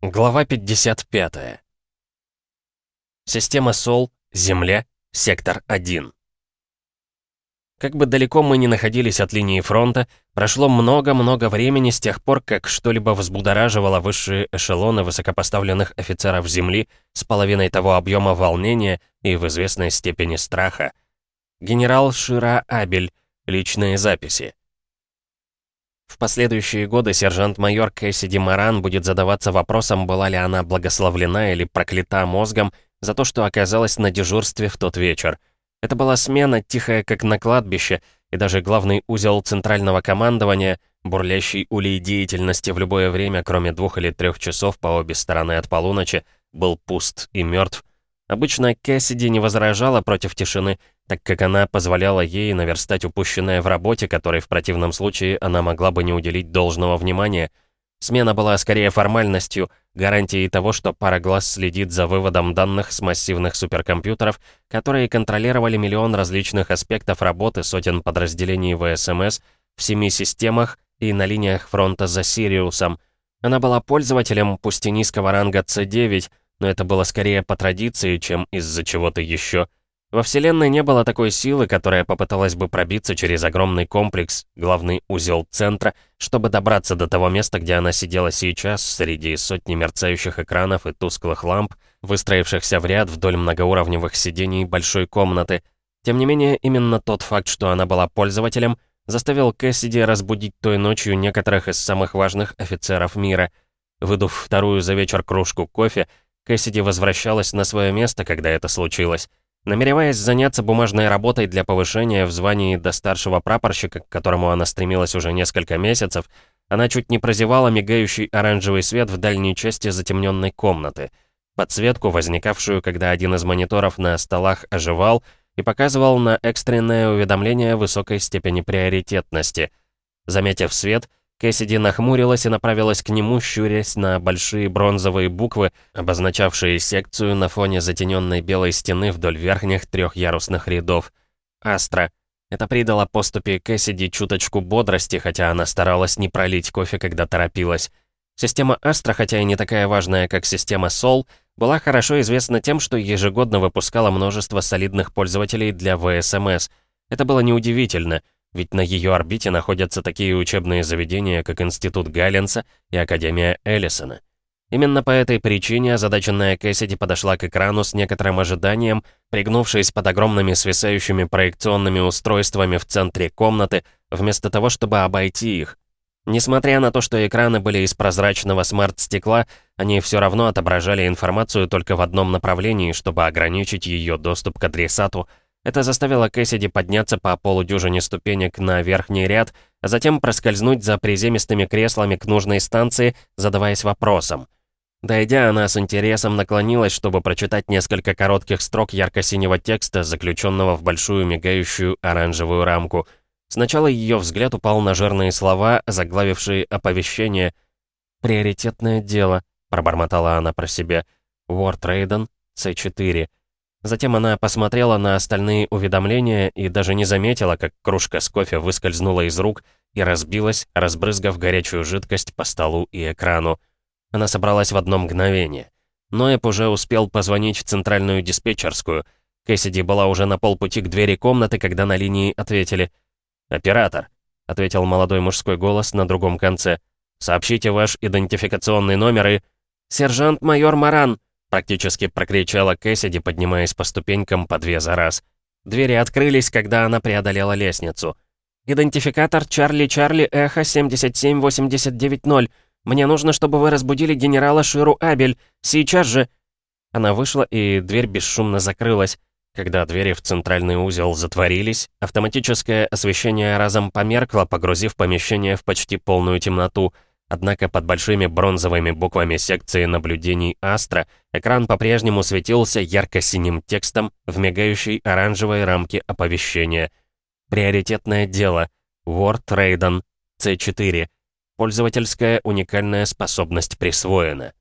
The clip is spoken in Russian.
Глава 55. Система СОЛ, Земля, сектор 1. Как бы далеко мы ни находились от линии фронта, прошло много-много времени с тех пор, как что-либо взбудораживало высшие эшелоны высокопоставленных офицеров Земли с половиной того объема волнения и в известной степени страха. Генерал Шира Абель. Личные записи. В последующие годы сержант-майор Кэссиди Маран будет задаваться вопросом, была ли она благословлена или проклята мозгом за то, что оказалась на дежурстве в тот вечер. Это была смена, тихая как на кладбище, и даже главный узел центрального командования, бурлящий улей деятельности в любое время, кроме двух или трех часов по обе стороны от полуночи, был пуст и мертв. Обычно Кэссиди не возражала против тишины, так как она позволяла ей наверстать упущенное в работе, которой в противном случае она могла бы не уделить должного внимания. Смена была скорее формальностью, гарантией того, что пара глаз следит за выводом данных с массивных суперкомпьютеров, которые контролировали миллион различных аспектов работы сотен подразделений ВСМС в семи системах и на линиях фронта за Сириусом. Она была пользователем, пусть и низкого ранга C9, но это было скорее по традиции, чем из-за чего-то еще. Во Вселенной не было такой силы, которая попыталась бы пробиться через огромный комплекс, главный узел центра, чтобы добраться до того места, где она сидела сейчас, среди сотни мерцающих экранов и тусклых ламп, выстроившихся в ряд вдоль многоуровневых сидений большой комнаты. Тем не менее, именно тот факт, что она была пользователем, заставил Кэссиди разбудить той ночью некоторых из самых важных офицеров мира. Выдув вторую за вечер кружку кофе, Кэссиди возвращалась на свое место, когда это случилось. Намереваясь заняться бумажной работой для повышения в звании до старшего прапорщика, к которому она стремилась уже несколько месяцев, она чуть не прозевала мигающий оранжевый свет в дальней части затемненной комнаты. Подсветку, возникавшую, когда один из мониторов на столах оживал и показывал на экстренное уведомление высокой степени приоритетности. Заметив свет, Кэссиди нахмурилась и направилась к нему, щурясь на большие бронзовые буквы, обозначавшие секцию на фоне затененной белой стены вдоль верхних трехярусных рядов. «Астра». Это придало поступе Кэссиди чуточку бодрости, хотя она старалась не пролить кофе, когда торопилась. Система Астра, хотя и не такая важная, как система Сол, была хорошо известна тем, что ежегодно выпускала множество солидных пользователей для ВСМС. Это было неудивительно — ведь на ее орбите находятся такие учебные заведения, как Институт Галленса и Академия Эллисона. Именно по этой причине озадаченная Кэссиди подошла к экрану с некоторым ожиданием, пригнувшись под огромными свисающими проекционными устройствами в центре комнаты, вместо того, чтобы обойти их. Несмотря на то, что экраны были из прозрачного смарт-стекла, они все равно отображали информацию только в одном направлении, чтобы ограничить ее доступ к адресату — это заставило Кэссиди подняться по полудюжине ступенек на верхний ряд, а затем проскользнуть за приземистыми креслами к нужной станции, задаваясь вопросом. Дойдя, она с интересом наклонилась, чтобы прочитать несколько коротких строк ярко-синего текста, заключенного в большую мигающую оранжевую рамку. Сначала ее взгляд упал на жирные слова, заглавившие оповещение «Приоритетное дело», — пробормотала она про себя. «Уорд Рейден, С4». Затем она посмотрела на остальные уведомления и даже не заметила, как кружка с кофе выскользнула из рук и разбилась, разбрызгав горячую жидкость по столу и экрану. Она собралась в одно мгновение. Ноэп уже успел позвонить в центральную диспетчерскую. Кэссиди была уже на полпути к двери комнаты, когда на линии ответили. «Оператор», — ответил молодой мужской голос на другом конце. «Сообщите ваш идентификационный номер и...» «Сержант-майор Маран», Практически прокричала Кэссиди, поднимаясь по ступенькам по две за раз. Двери открылись, когда она преодолела лестницу. «Идентификатор Чарли Чарли Эхо 77890. Мне нужно, чтобы вы разбудили генерала Ширу Абель. Сейчас же!» Она вышла, и дверь бесшумно закрылась. Когда двери в центральный узел затворились, автоматическое освещение разом померкло, погрузив помещение в почти полную темноту — Однако под большими бронзовыми буквами секции наблюдений Астра экран по-прежнему светился ярко-синим текстом в мигающей оранжевой рамке оповещения. Приоритетное дело. Word Raiden C4. Пользовательская уникальная способность присвоена.